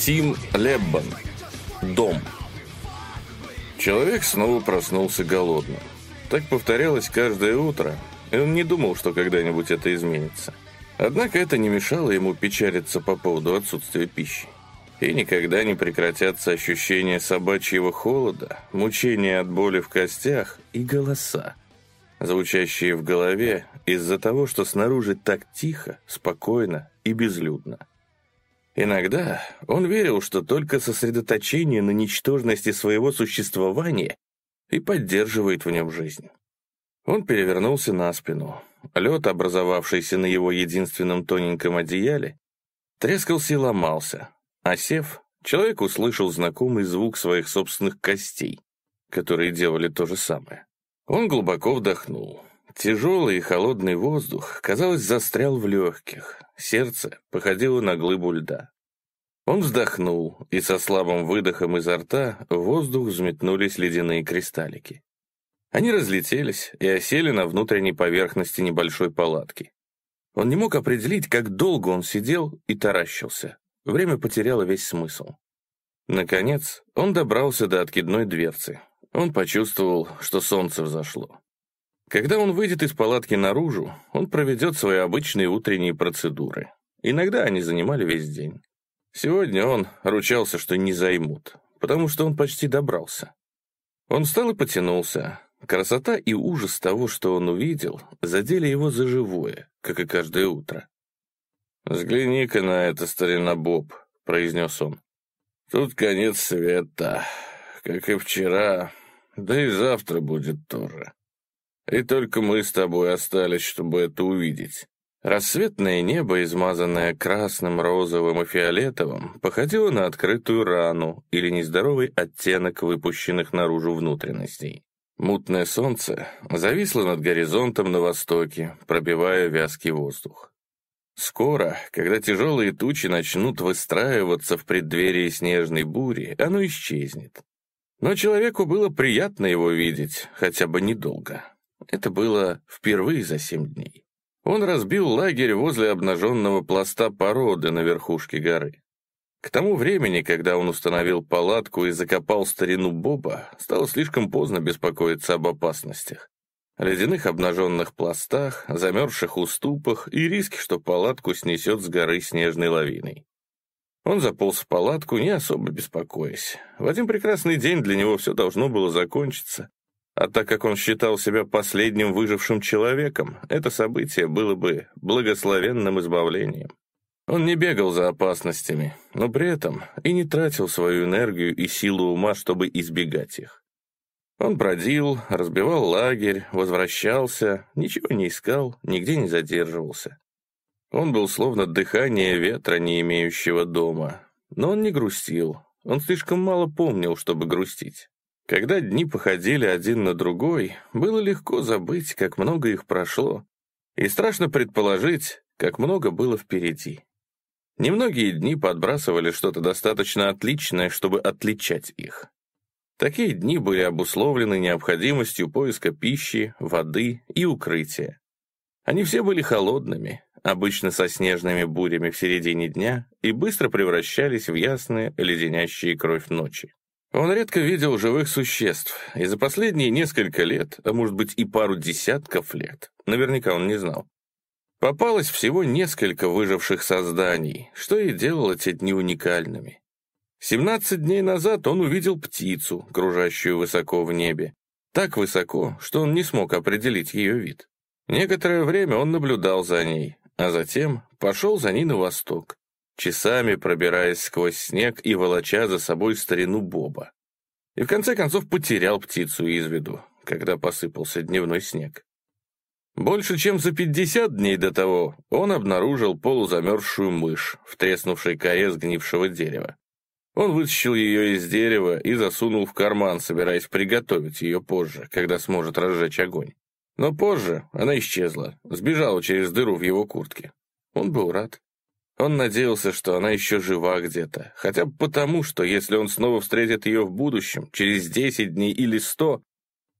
Тим Леббан. Дом. Человек снова проснулся голодным. Так повторялось каждое утро, и он не думал, что когда-нибудь это изменится. Однако это не мешало ему печалиться по поводу отсутствия пищи. И никогда не прекратятся ощущения собачьего холода, мучения от боли в костях и голоса, звучащие в голове из-за того, что снаружи так тихо, спокойно и безлюдно. Иногда он верил, что только сосредоточение на ничтожности своего существования и поддерживает в нем жизнь. Он перевернулся на спину. Лед, образовавшийся на его единственном тоненьком одеяле, трескался и ломался. А сев, человек услышал знакомый звук своих собственных костей, которые делали то же самое. Он глубоко вдохнул. Тяжелый и холодный воздух, казалось, застрял в легких. Сердце походило на глыбу льда. Он вздохнул, и со слабым выдохом изо рта в воздух взметнулись ледяные кристаллики. Они разлетелись и осели на внутренней поверхности небольшой палатки. Он не мог определить, как долго он сидел и таращился. Время потеряло весь смысл. Наконец, он добрался до откидной дверцы. Он почувствовал, что солнце взошло. Когда он выйдет из палатки наружу, он проведет свои обычные утренние процедуры. Иногда они занимали весь день. Сегодня он ручался, что не займут, потому что он почти добрался. Он встал и потянулся. Красота и ужас того, что он увидел, задели его за живое, как и каждое утро. «Взгляни-ка на это, старина Боб», — произнес он. «Тут конец света, как и вчера, да и завтра будет тоже. И только мы с тобой остались, чтобы это увидеть». Рассветное небо, измазанное красным, розовым и фиолетовым, походило на открытую рану или нездоровый оттенок выпущенных наружу внутренностей. Мутное солнце зависло над горизонтом на востоке, пробивая вязкий воздух. Скоро, когда тяжелые тучи начнут выстраиваться в преддверии снежной бури, оно исчезнет. Но человеку было приятно его видеть, хотя бы недолго. Это было впервые за семь дней. Он разбил лагерь возле обнаженного пласта породы на верхушке горы. К тому времени, когда он установил палатку и закопал старину Боба, стало слишком поздно беспокоиться об опасностях. Ледяных обнаженных пластах, замерзших уступах и риске, что палатку снесет с горы снежной лавиной. Он заполз в палатку, не особо беспокоясь. В один прекрасный день для него все должно было закончиться, а так как он считал себя последним выжившим человеком, это событие было бы благословенным избавлением. Он не бегал за опасностями, но при этом и не тратил свою энергию и силу ума, чтобы избегать их. Он бродил, разбивал лагерь, возвращался, ничего не искал, нигде не задерживался. Он был словно дыхание ветра, не имеющего дома. Но он не грустил, он слишком мало помнил, чтобы грустить. Когда дни походили один на другой, было легко забыть, как много их прошло, и страшно предположить, как много было впереди. Немногие дни подбрасывали что-то достаточно отличное, чтобы отличать их. Такие дни были обусловлены необходимостью поиска пищи, воды и укрытия. Они все были холодными, обычно со снежными бурями в середине дня, и быстро превращались в ясные, леденящие кровь ночи. Он редко видел живых существ, и за последние несколько лет, а может быть и пару десятков лет, наверняка он не знал, попалось всего несколько выживших созданий, что и делало те дни уникальными. 17 дней назад он увидел птицу, кружащую высоко в небе, так высоко, что он не смог определить ее вид. Некоторое время он наблюдал за ней, а затем пошел за ней на восток часами пробираясь сквозь снег и волоча за собой старину Боба. И в конце концов потерял птицу из виду, когда посыпался дневной снег. Больше чем за 50 дней до того он обнаружил полузамерзшую мышь в треснувшей коре сгнившего дерева. Он вытащил ее из дерева и засунул в карман, собираясь приготовить ее позже, когда сможет разжечь огонь. Но позже она исчезла, сбежала через дыру в его куртке. Он был рад. Он надеялся, что она еще жива где-то, хотя бы потому, что если он снова встретит ее в будущем, через 10 дней или 100,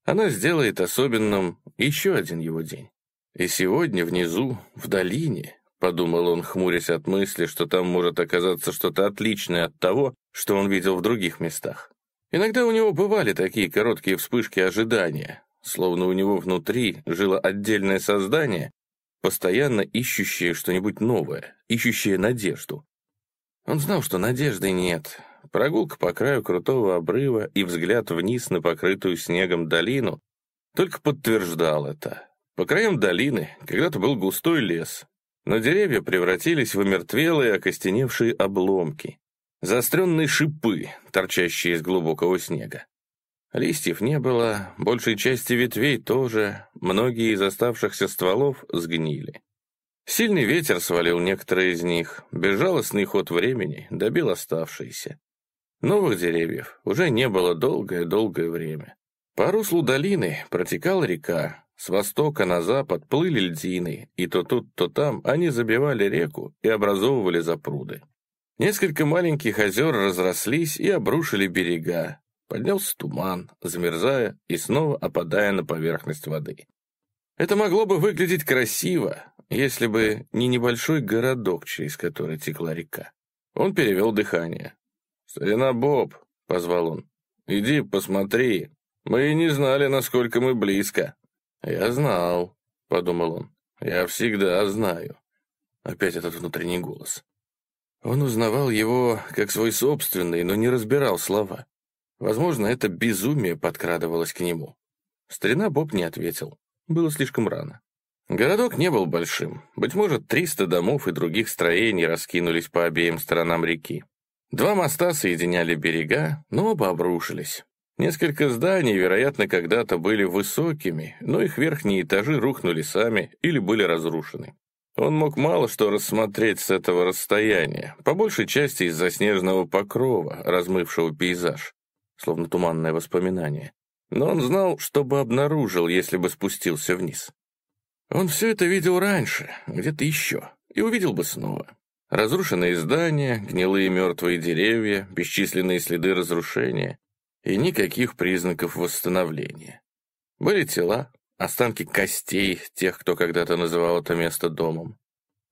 она сделает особенным еще один его день. И сегодня внизу, в долине, подумал он, хмурясь от мысли, что там может оказаться что-то отличное от того, что он видел в других местах. Иногда у него бывали такие короткие вспышки ожидания, словно у него внутри жило отдельное создание, постоянно ищущее что-нибудь новое, ищущее надежду. Он знал, что надежды нет. Прогулка по краю крутого обрыва и взгляд вниз на покрытую снегом долину только подтверждал это. По краям долины когда-то был густой лес, но деревья превратились в омертвелые окостеневшие обломки, заостренные шипы, торчащие из глубокого снега. Листьев не было, большей части ветвей тоже, многие из оставшихся стволов сгнили. Сильный ветер свалил некоторые из них, безжалостный ход времени добил оставшиеся. Новых деревьев уже не было долгое-долгое время. По руслу долины протекала река, с востока на запад плыли льдины, и то тут, то там они забивали реку и образовывали запруды. Несколько маленьких озер разрослись и обрушили берега. Поднялся туман, замерзая и снова опадая на поверхность воды. Это могло бы выглядеть красиво, если бы не небольшой городок, через который текла река. Он перевел дыхание. «Старина Боб», — позвал он, — «иди посмотри. Мы и не знали, насколько мы близко». «Я знал», — подумал он. «Я всегда знаю». Опять этот внутренний голос. Он узнавал его как свой собственный, но не разбирал слова. Возможно, это безумие подкрадывалось к нему. Старина Боб не ответил. Было слишком рано. Городок не был большим. Быть может, 300 домов и других строений раскинулись по обеим сторонам реки. Два моста соединяли берега, но оба обрушились. Несколько зданий, вероятно, когда-то были высокими, но их верхние этажи рухнули сами или были разрушены. Он мог мало что рассмотреть с этого расстояния, по большей части из-за снежного покрова, размывшего пейзаж, словно туманное воспоминание. Но он знал, что бы обнаружил, если бы спустился вниз. Он все это видел раньше, где-то еще, и увидел бы снова. Разрушенные здания, гнилые мертвые деревья, бесчисленные следы разрушения и никаких признаков восстановления. Были тела, останки костей тех, кто когда-то называл это место домом.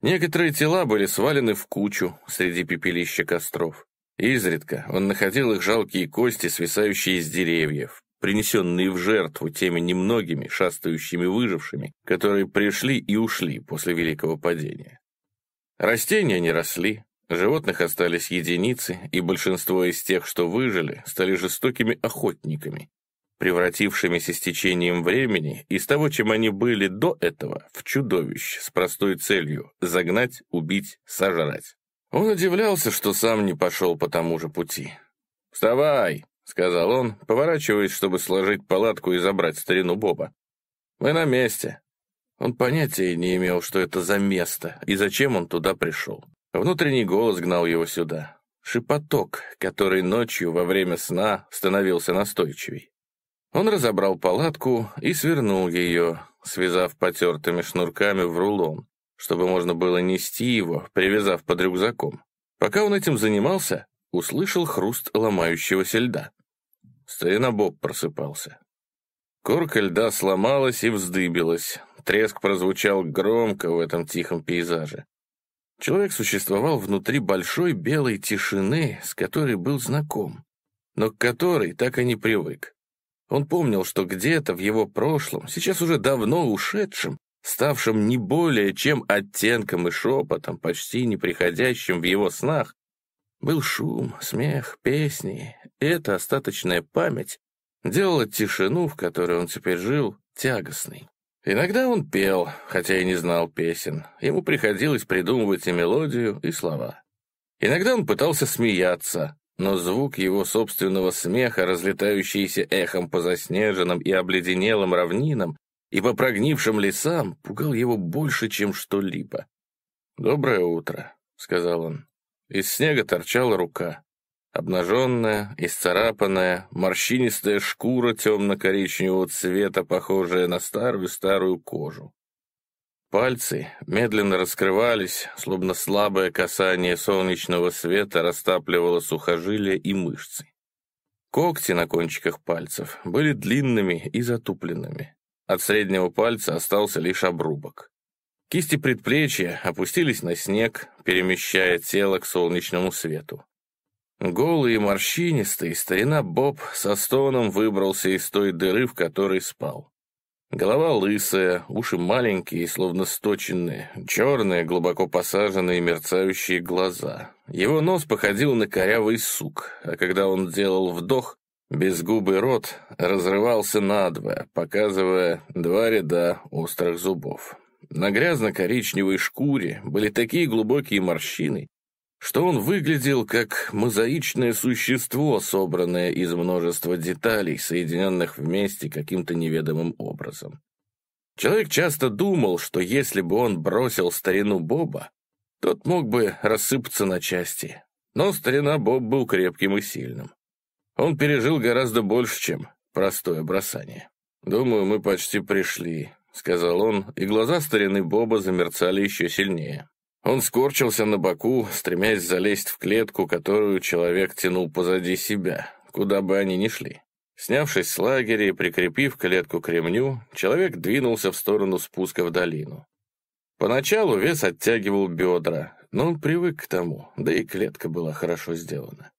Некоторые тела были свалены в кучу среди пепелища костров. Изредка он находил их жалкие кости, свисающие из деревьев, принесенные в жертву теми немногими шастающими выжившими, которые пришли и ушли после Великого падения. Растения не росли, Животных остались единицы, и большинство из тех, что выжили, стали жестокими охотниками, превратившимися с течением времени из того, чем они были до этого, в чудовищ с простой целью — загнать, убить, сожрать. Он удивлялся, что сам не пошел по тому же пути. «Вставай!» — сказал он, поворачиваясь, чтобы сложить палатку и забрать старину Боба. «Мы на месте». Он понятия не имел, что это за место и зачем он туда пришел. Внутренний голос гнал его сюда. Шепоток, который ночью во время сна становился настойчивей. Он разобрал палатку и свернул ее, связав потертыми шнурками в рулон, чтобы можно было нести его, привязав под рюкзаком. Пока он этим занимался, услышал хруст ломающегося льда. Старина Боб просыпался. Корка льда сломалась и вздыбилась. Треск прозвучал громко в этом тихом пейзаже. Человек существовал внутри большой белой тишины, с которой был знаком, но к которой так и не привык. Он помнил, что где-то в его прошлом, сейчас уже давно ушедшем, ставшем не более чем оттенком и шепотом, почти не приходящим в его снах, был шум, смех, песни, и эта остаточная память делала тишину, в которой он теперь жил, тягостной. Иногда он пел, хотя и не знал песен. Ему приходилось придумывать и мелодию, и слова. Иногда он пытался смеяться, но звук его собственного смеха, разлетающийся эхом по заснеженным и обледенелым равнинам и по прогнившим лесам, пугал его больше, чем что-либо. «Доброе утро», — сказал он. Из снега торчала рука. Обнаженная, исцарапанная, морщинистая шкура темно-коричневого цвета, похожая на старую-старую кожу. Пальцы медленно раскрывались, словно слабое касание солнечного света растапливало сухожилия и мышцы. Когти на кончиках пальцев были длинными и затупленными. От среднего пальца остался лишь обрубок. Кисти предплечья опустились на снег, перемещая тело к солнечному свету. Голый и морщинистый, старина Боб со стоном выбрался из той дыры, в которой спал. Голова лысая, уши маленькие, словно сточенные, черные, глубоко посаженные мерцающие глаза. Его нос походил на корявый сук, а когда он делал вдох, безгубый рот разрывался надвое, показывая два ряда острых зубов. На грязно-коричневой шкуре были такие глубокие морщины, что он выглядел как мозаичное существо, собранное из множества деталей, соединенных вместе каким-то неведомым образом. Человек часто думал, что если бы он бросил старину Боба, тот мог бы рассыпаться на части. Но старина Боб был крепким и сильным. Он пережил гораздо больше, чем простое бросание. «Думаю, мы почти пришли», — сказал он, и глаза старины Боба замерцали еще сильнее. Он скорчился на боку, стремясь залезть в клетку, которую человек тянул позади себя, куда бы они ни шли. Снявшись с лагеря и прикрепив клетку к ремню, человек двинулся в сторону спуска в долину. Поначалу вес оттягивал бедра, но он привык к тому, да и клетка была хорошо сделана.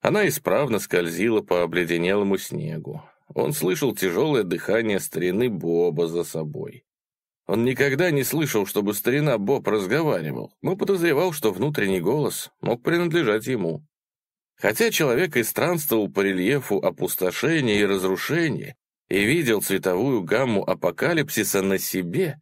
Она исправно скользила по обледенелому снегу. Он слышал тяжелое дыхание старины Боба за собой. Он никогда не слышал, чтобы старина Боб разговаривал, но подозревал, что внутренний голос мог принадлежать ему. Хотя человек и странствовал по рельефу опустошения и разрушения и видел цветовую гамму апокалипсиса на себе,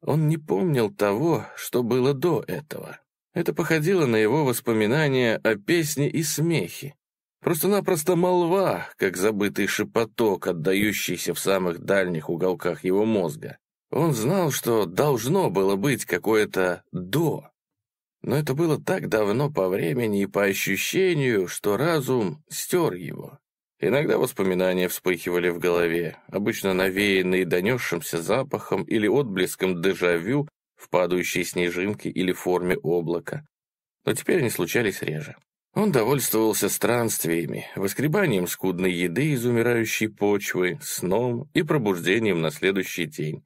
он не помнил того, что было до этого. Это походило на его воспоминания о песне и смехе. Просто-напросто молва, как забытый шепоток, отдающийся в самых дальних уголках его мозга. Он знал, что должно было быть какое-то «до». Но это было так давно по времени и по ощущению, что разум стер его. Иногда воспоминания вспыхивали в голове, обычно навеянные донесшимся запахом или отблеском дежавю в падающей снежинке или форме облака. Но теперь они случались реже. Он довольствовался странствиями, воскребанием скудной еды из умирающей почвы, сном и пробуждением на следующий день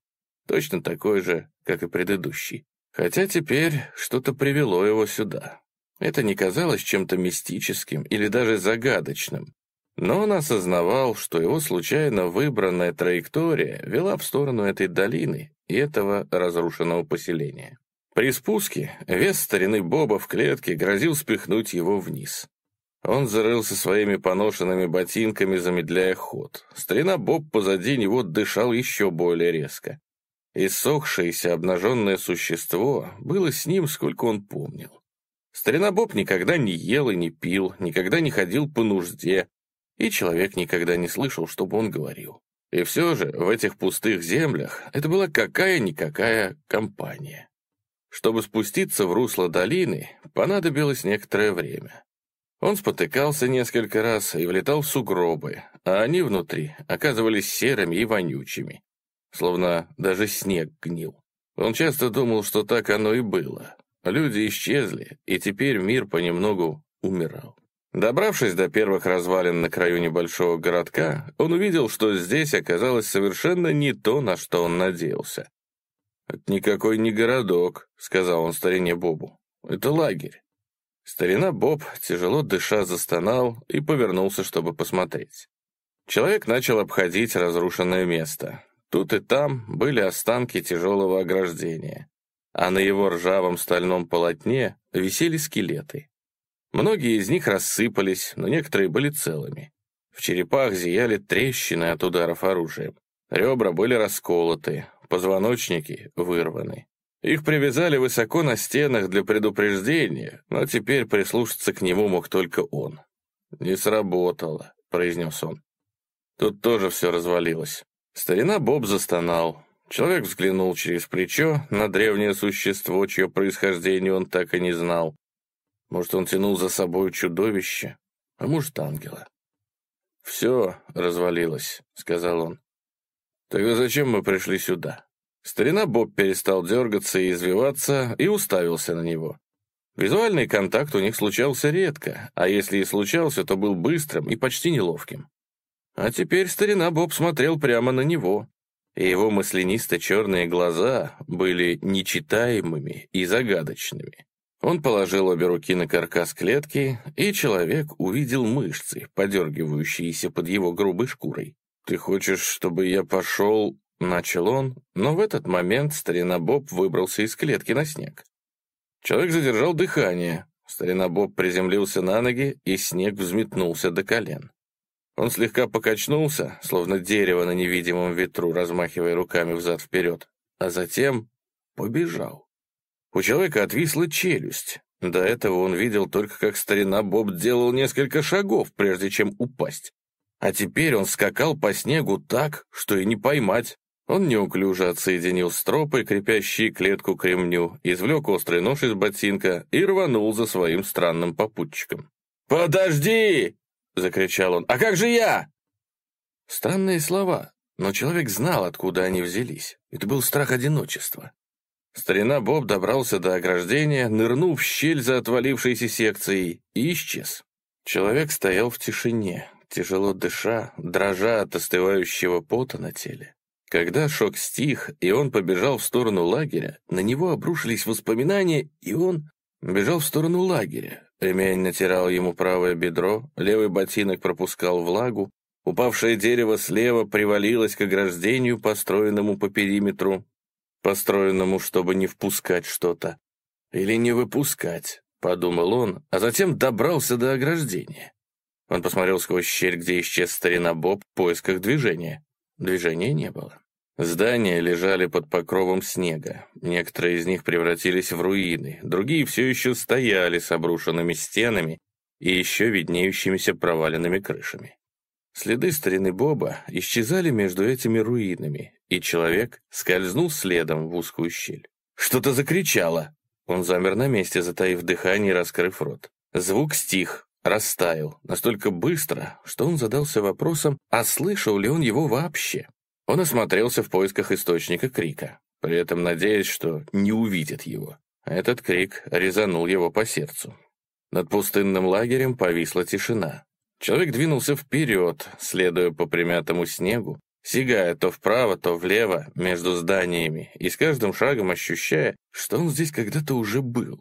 точно такой же, как и предыдущий. Хотя теперь что-то привело его сюда. Это не казалось чем-то мистическим или даже загадочным, но он осознавал, что его случайно выбранная траектория вела в сторону этой долины и этого разрушенного поселения. При спуске вес старины Боба в клетке грозил спихнуть его вниз. Он зарылся своими поношенными ботинками, замедляя ход. Старина Боб позади него дышал еще более резко. Иссохшееся обнаженное существо было с ним, сколько он помнил. Старина Боб никогда не ел и не пил, никогда не ходил по нужде, и человек никогда не слышал, чтобы он говорил. И все же в этих пустых землях это была какая-никакая компания. Чтобы спуститься в русло долины, понадобилось некоторое время. Он спотыкался несколько раз и влетал в сугробы, а они внутри оказывались серыми и вонючими словно даже снег гнил. Он часто думал, что так оно и было. Люди исчезли, и теперь мир понемногу умирал. Добравшись до первых развалин на краю небольшого городка, он увидел, что здесь оказалось совершенно не то, на что он надеялся. «Это никакой не городок», — сказал он старине Бобу. «Это лагерь». Старина Боб, тяжело дыша, застонал и повернулся, чтобы посмотреть. Человек начал обходить разрушенное место. Тут и там были останки тяжелого ограждения, а на его ржавом стальном полотне висели скелеты. Многие из них рассыпались, но некоторые были целыми. В черепах зияли трещины от ударов оружием. Ребра были расколоты, позвоночники вырваны. Их привязали высоко на стенах для предупреждения, но теперь прислушаться к нему мог только он. «Не сработало», — произнес он. Тут тоже все развалилось. Старина Боб застонал. Человек взглянул через плечо на древнее существо, чье происхождение он так и не знал. Может, он тянул за собой чудовище, а может, ангела. «Все развалилось», — сказал он. «Тогда зачем мы пришли сюда?» Старина Боб перестал дергаться и извиваться и уставился на него. Визуальный контакт у них случался редко, а если и случался, то был быстрым и почти неловким. А теперь старина Боб смотрел прямо на него. и его маслянисто-черные глаза были нечитаемыми и загадочными. Он положил обе руки на каркас клетки, и человек увидел мышцы, подергивающиеся под его грубой шкурой. «Ты хочешь, чтобы я пошел?» — начал он, но в этот момент старина Боб выбрался из клетки на снег. Человек задержал дыхание. Старина Боб приземлился на ноги, и снег взметнулся до колен. Он слегка покачнулся, словно дерево на невидимом ветру, размахивая руками взад-вперед, а затем побежал. У человека отвисла челюсть. До этого он видел только, как старина Боб делал несколько шагов, прежде чем упасть. А теперь он скакал по снегу так, что и не поймать. Он неуклюже отсоединил стропы, крепящие клетку к ремню, извлек острый нож из ботинка и рванул за своим странным попутчиком. «Подожди!» — закричал он. «А как же я?» Странные слова, но человек знал, откуда они взялись. Это был страх одиночества. Старина Боб добрался до ограждения, нырнул в щель за отвалившейся секцией и исчез. Человек стоял в тишине, тяжело дыша, дрожа от остывающего пота на теле. Когда шок стих, и он побежал в сторону лагеря, на него обрушились воспоминания, и он бежал в сторону лагеря. Ремень натирал ему правое бедро, левый ботинок пропускал влагу, упавшее дерево слева привалилось к ограждению, построенному по периметру, построенному, чтобы не впускать что-то. Или не выпускать, подумал он, а затем добрался до ограждения. Он посмотрел сквозь щель, где исчез старина Боб в поисках движения. Движения не было. Здания лежали под покровом снега. Некоторые из них превратились в руины, другие все еще стояли с обрушенными стенами и еще виднеющимися проваленными крышами. Следы старины Боба исчезали между этими руинами, и человек скользнул следом в узкую щель. Что-то закричало. Он замер на месте, затаив дыхание и раскрыв рот. Звук стих, растаял, настолько быстро, что он задался вопросом, а слышал ли он его вообще. Он осмотрелся в поисках источника крика, при этом надеясь, что не увидит его. Этот крик резанул его по сердцу. Над пустынным лагерем повисла тишина. Человек двинулся вперед, следуя по примятому снегу, сигая то вправо, то влево между зданиями и с каждым шагом ощущая, что он здесь когда-то уже был.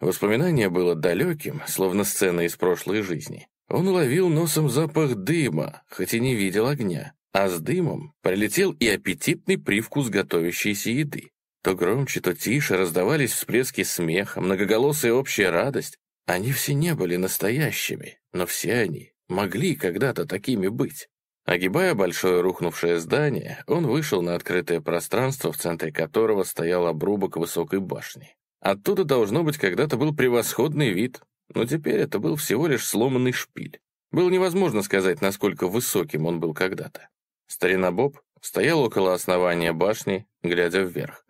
Воспоминание было далеким, словно сцена из прошлой жизни. Он уловил носом запах дыма, хоть и не видел огня, а с дымом прилетел и аппетитный привкус готовящейся еды. То громче, то тише раздавались всплески смеха, многоголосая общая радость. Они все не были настоящими, но все они могли когда-то такими быть. Огибая большое рухнувшее здание, он вышел на открытое пространство, в центре которого стоял обрубок высокой башни. Оттуда, должно быть, когда-то был превосходный вид, но теперь это был всего лишь сломанный шпиль. Было невозможно сказать, насколько высоким он был когда-то. Старина Боб стоял около основания башни, глядя вверх.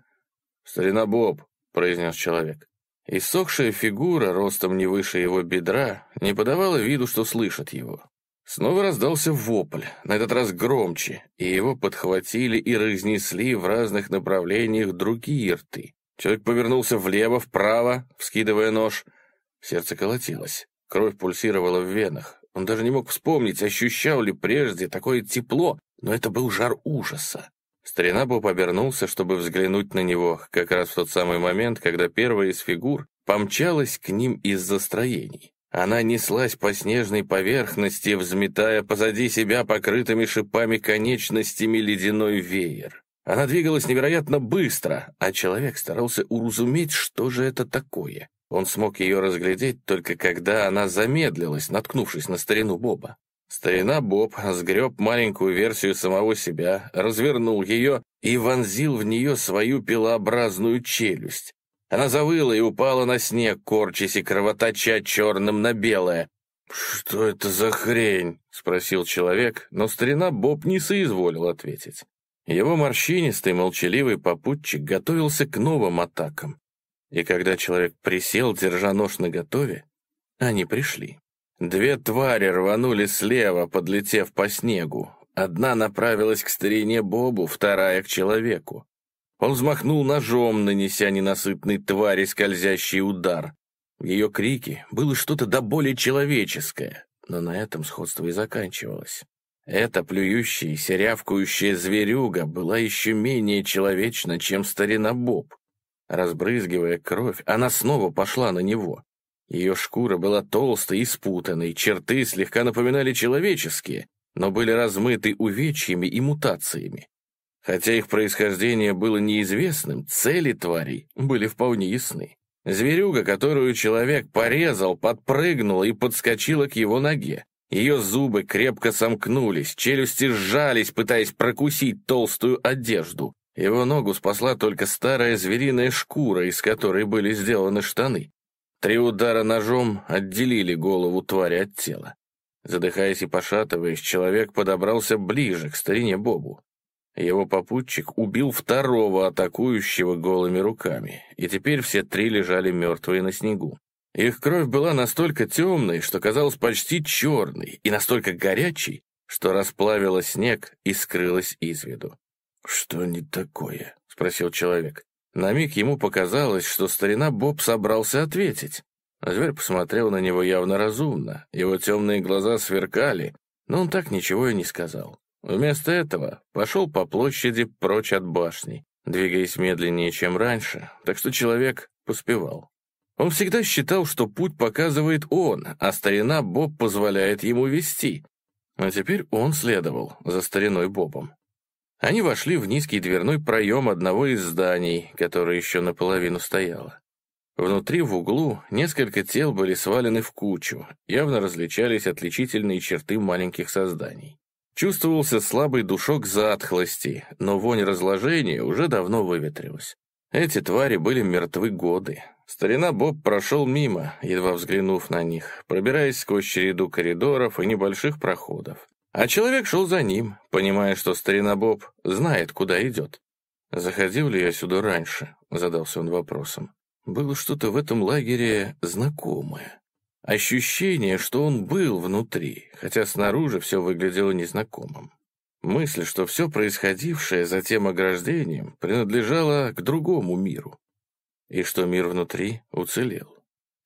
«Старина Боб», — произнес человек. Иссохшая фигура, ростом не выше его бедра, не подавала виду, что слышит его. Снова раздался вопль, на этот раз громче, и его подхватили и разнесли в разных направлениях другие рты. Человек повернулся влево, вправо, вскидывая нож. Сердце колотилось, кровь пульсировала в венах. Он даже не мог вспомнить, ощущал ли прежде такое тепло, но это был жар ужаса. Старина Боб обернулся, чтобы взглянуть на него, как раз в тот самый момент, когда первая из фигур помчалась к ним из-за строений. Она неслась по снежной поверхности, взметая позади себя покрытыми шипами конечностями ледяной веер. Она двигалась невероятно быстро, а человек старался уразуметь, что же это такое. Он смог ее разглядеть только когда она замедлилась, наткнувшись на старину Боба. Старина Боб сгреб маленькую версию самого себя, развернул ее и вонзил в нее свою пилообразную челюсть. Она завыла и упала на снег, корчась и кровоточа черным на белое. «Что это за хрень?» — спросил человек, но старина Боб не соизволил ответить. Его морщинистый, молчаливый попутчик готовился к новым атакам. И когда человек присел, держа нож наготове, они пришли. Две твари рванули слева, подлетев по снегу. Одна направилась к старине Бобу, вторая — к человеку. Он взмахнул ножом, нанеся ненасытной твари скользящий удар. В ее крике было что-то до более человеческое, но на этом сходство и заканчивалось. Эта плюющаяся, рявкающая зверюга была еще менее человечна, чем старина Боб. Разбрызгивая кровь, она снова пошла на него. Ее шкура была толстой и спутанной, черты слегка напоминали человеческие, но были размыты увечьями и мутациями. Хотя их происхождение было неизвестным, цели тварей были вполне ясны. Зверюга, которую человек порезал, подпрыгнула и подскочила к его ноге. Ее зубы крепко сомкнулись, челюсти сжались, пытаясь прокусить толстую одежду. Его ногу спасла только старая звериная шкура, из которой были сделаны штаны. Три удара ножом отделили голову твари от тела. Задыхаясь и пошатываясь, человек подобрался ближе к старине Бобу. Его попутчик убил второго атакующего голыми руками, и теперь все три лежали мертвые на снегу. Их кровь была настолько темной, что казалась почти черной, и настолько горячей, что расплавила снег и скрылась из виду. «Что не такое?» — спросил человек. На миг ему показалось, что старина Боб собрался ответить. Зверь посмотрел на него явно разумно, его темные глаза сверкали, но он так ничего и не сказал. Вместо этого пошел по площади прочь от башни, двигаясь медленнее, чем раньше, так что человек поспевал. Он всегда считал, что путь показывает он, а старина Боб позволяет ему вести. А теперь он следовал за стариной Бобом. Они вошли в низкий дверной проем одного из зданий, которое еще наполовину стояло. Внутри, в углу, несколько тел были свалены в кучу, явно различались отличительные черты маленьких созданий. Чувствовался слабый душок затхлости, но вонь разложения уже давно выветрилась. Эти твари были мертвы годы. Старина Боб прошел мимо, едва взглянув на них, пробираясь сквозь череду коридоров и небольших проходов. А человек шел за ним, понимая, что старина Боб знает, куда идет. «Заходил ли я сюда раньше?» — задался он вопросом. Было что-то в этом лагере знакомое. Ощущение, что он был внутри, хотя снаружи все выглядело незнакомым. Мысль, что все происходившее за тем ограждением принадлежало к другому миру. И что мир внутри уцелел.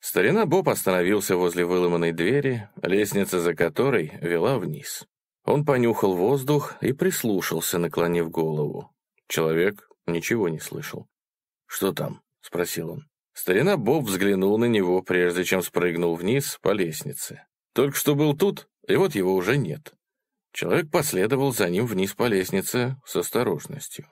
Старина Боб остановился возле выломанной двери, лестница за которой вела вниз. Он понюхал воздух и прислушался, наклонив голову. Человек ничего не слышал. «Что там?» — спросил он. Старина Боб взглянул на него, прежде чем спрыгнул вниз по лестнице. Только что был тут, и вот его уже нет. Человек последовал за ним вниз по лестнице с осторожностью.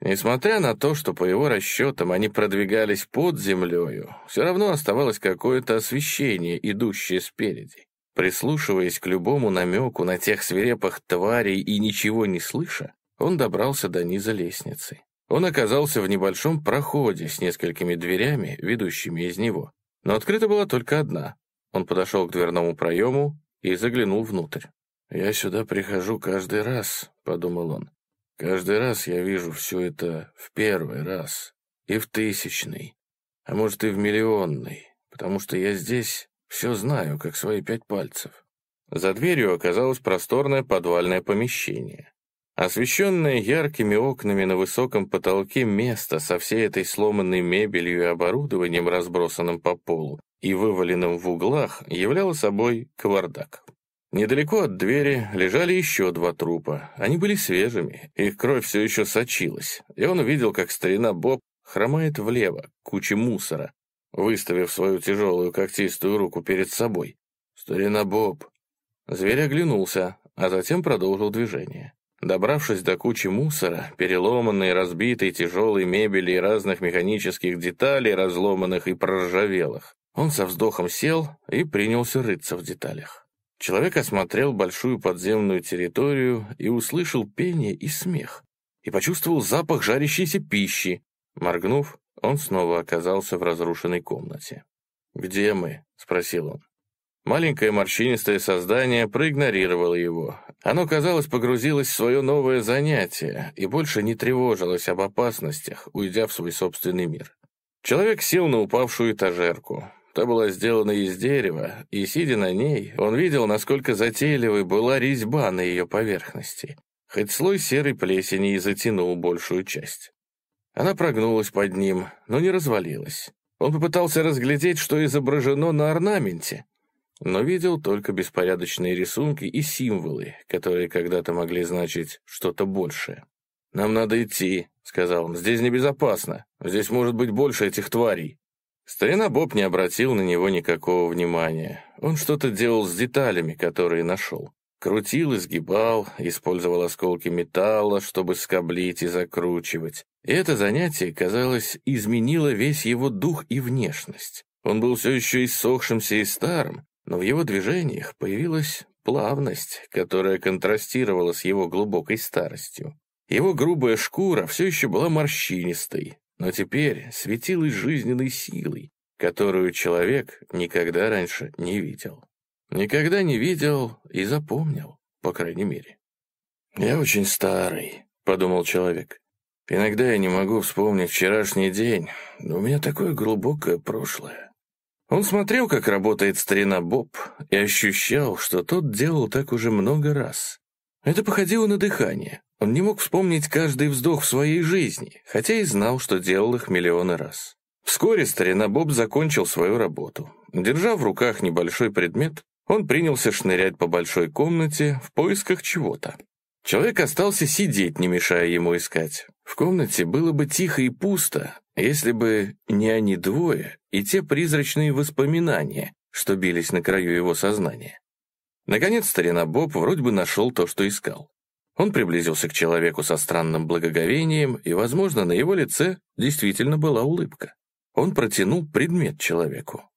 Несмотря на то, что по его расчетам они продвигались под землею, все равно оставалось какое-то освещение, идущее спереди. Прислушиваясь к любому намеку на тех свирепых тварей и ничего не слыша, он добрался до низа лестницы. Он оказался в небольшом проходе с несколькими дверями, ведущими из него. Но открыта была только одна. Он подошел к дверному проему и заглянул внутрь. «Я сюда прихожу каждый раз», — подумал он. «Каждый раз я вижу все это в первый раз, и в тысячный, а может и в миллионный, потому что я здесь все знаю, как свои пять пальцев. За дверью оказалось просторное подвальное помещение. Освещенное яркими окнами на высоком потолке место со всей этой сломанной мебелью и оборудованием, разбросанным по полу и вываленным в углах, являло собой кавардак. Недалеко от двери лежали еще два трупа. Они были свежими, их кровь все еще сочилась, и он увидел, как старина Боб хромает влево, к куче мусора, выставив свою тяжелую когтистую руку перед собой. «Старина Боб!» Зверь оглянулся, а затем продолжил движение. Добравшись до кучи мусора, переломанной, разбитой, тяжелой мебели и разных механических деталей, разломанных и проржавелых, он со вздохом сел и принялся рыться в деталях. Человек осмотрел большую подземную территорию и услышал пение и смех, и почувствовал запах жарящейся пищи. Моргнув, он снова оказался в разрушенной комнате. «Где мы?» — спросил он. Маленькое морщинистое создание проигнорировало его. Оно, казалось, погрузилось в свое новое занятие и больше не тревожилось об опасностях, уйдя в свой собственный мир. Человек сел на упавшую этажерку. Та была сделана из дерева, и, сидя на ней, он видел, насколько затейливой была резьба на ее поверхности, хоть слой серой плесени и затянул большую часть. Она прогнулась под ним, но не развалилась. Он попытался разглядеть, что изображено на орнаменте. но видел только беспорядочные рисунки и символы, которые когда-то могли значить что-то большее. «Нам надо идти», — сказал он, — «здесь небезопасно. Здесь может быть больше этих тварей». Старина Боб не обратил на него никакого внимания. Он что-то делал с деталями, которые нашел. Крутил, изгибал, использовал осколки металла, чтобы скоблить и закручивать. И это занятие, казалось, изменило весь его дух и внешность. Он был все еще иссохшимся и старым, но в его движениях появилась плавность, которая контрастировала с его глубокой старостью. Его грубая шкура все еще была морщинистой, но теперь светилась жизненной силой, которую человек никогда раньше не видел. Никогда не видел и запомнил, по крайней мере. «Я очень старый», — подумал человек. «Иногда я не могу вспомнить вчерашний день, но у меня такое глубокое прошлое». Он смотрел, как работает старина Боб, и ощущал, что тот делал так уже много раз. Это походило на дыхание. Он не мог вспомнить каждый вздох в своей жизни, хотя и знал, что делал их миллионы раз. Вскоре старина Боб закончил свою работу. Держа в руках небольшой предмет, он принялся шнырять по большой комнате в поисках чего-то. Человек остался сидеть, не мешая ему искать. В комнате было бы тихо и пусто, если бы не они двое и те призрачные воспоминания, что бились на краю его сознания. Наконец старина Боб вроде бы нашел то, что искал. Он приблизился к человеку со странным благоговением, и, возможно, на его лице действительно была улыбка. Он протянул предмет человеку.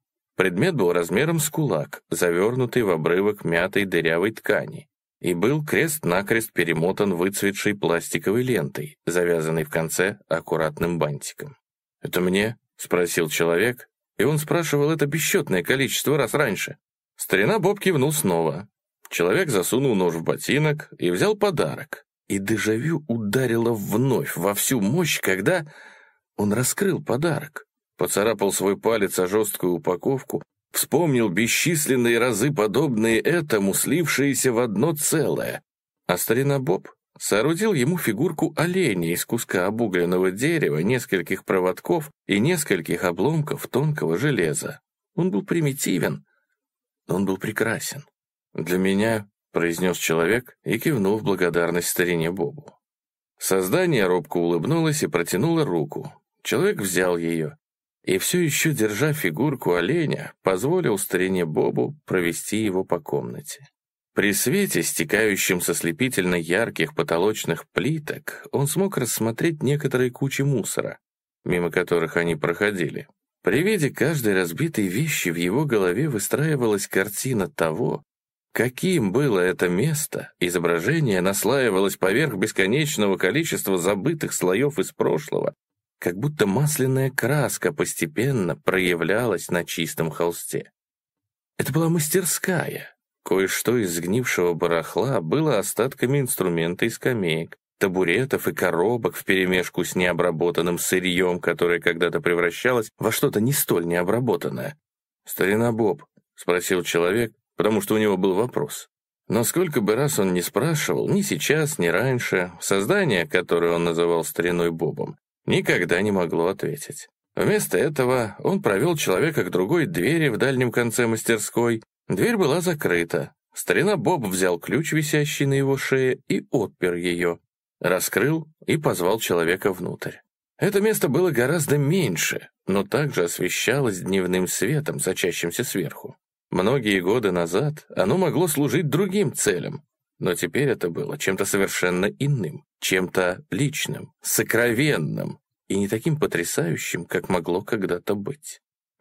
Предмет был размером с кулак, завернутый в обрывок мятой дырявой ткани, и был крест-накрест перемотан выцветшей пластиковой лентой, завязанной в конце аккуратным бантиком. «Это мне?» — спросил человек, и он спрашивал это бесчетное количество раз раньше. Старина Боб кивнул снова. Человек засунул нож в ботинок и взял подарок. И дежавю ударило вновь во всю мощь, когда он раскрыл подарок поцарапал свой палец о жесткую упаковку, вспомнил бесчисленные разы подобные этому, слившиеся в одно целое. А старина Боб соорудил ему фигурку оленя из куска обугленного дерева, нескольких проводков и нескольких обломков тонкого железа. Он был примитивен, но он был прекрасен. «Для меня», — произнес человек и кивнул в благодарность старине Бобу. Создание робко улыбнулось и протянуло руку. Человек взял ее и все еще, держа фигурку оленя, позволил старине Бобу провести его по комнате. При свете, стекающем со слепительно ярких потолочных плиток, он смог рассмотреть некоторые кучи мусора, мимо которых они проходили. При виде каждой разбитой вещи в его голове выстраивалась картина того, каким было это место, изображение наслаивалось поверх бесконечного количества забытых слоев из прошлого, как будто масляная краска постепенно проявлялась на чистом холсте. Это была мастерская. Кое-что из сгнившего барахла было остатками инструмента и скамеек, табуретов и коробок вперемешку с необработанным сырьем, которое когда-то превращалось во что-то не столь необработанное. «Старина Боб», — спросил человек, потому что у него был вопрос. Но сколько бы раз он не спрашивал, ни сейчас, ни раньше, создание, которое он называл стариной Бобом, никогда не могло ответить. Вместо этого он провел человека к другой двери в дальнем конце мастерской. Дверь была закрыта. Старина Боб взял ключ, висящий на его шее, и отпер ее. Раскрыл и позвал человека внутрь. Это место было гораздо меньше, но также освещалось дневным светом, сочащимся сверху. Многие годы назад оно могло служить другим целям, но теперь это было чем-то совершенно иным, чем-то личным, сокровенным и не таким потрясающим, как могло когда-то быть.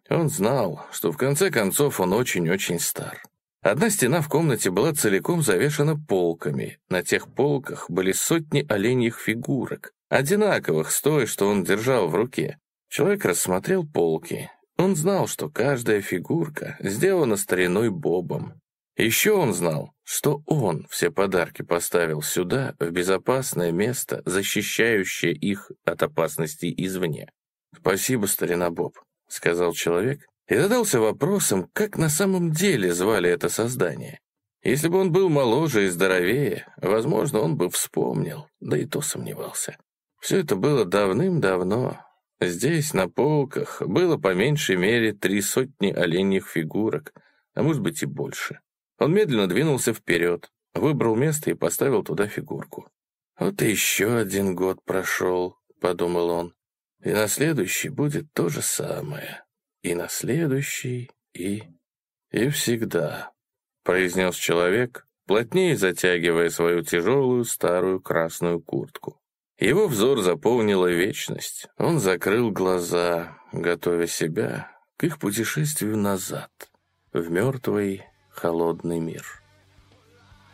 Он знал, что в конце концов он очень-очень стар. Одна стена в комнате была целиком завешена полками. На тех полках были сотни оленьих фигурок, одинаковых с той, что он держал в руке. Человек рассмотрел полки. Он знал, что каждая фигурка сделана стариной Бобом, еще он знал, что он все подарки поставил сюда, в безопасное место, защищающее их от опасностей извне. «Спасибо, старина Боб», — сказал человек, и задался вопросом, как на самом деле звали это создание. Если бы он был моложе и здоровее, возможно, он бы вспомнил, да и то сомневался. Все это было давным-давно. Здесь, на полках, было по меньшей мере три сотни оленьих фигурок — а может быть и больше. Он медленно двинулся вперед, выбрал место и поставил туда фигурку. «Вот и еще один год прошел», — подумал он. «И на следующий будет то же самое. И на следующий, и... и всегда», — произнес человек, плотнее затягивая свою тяжелую старую красную куртку. Его взор заполнила вечность. Он закрыл глаза, готовя себя к их путешествию назад, в мертвый холодный мир.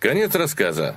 Конец рассказа.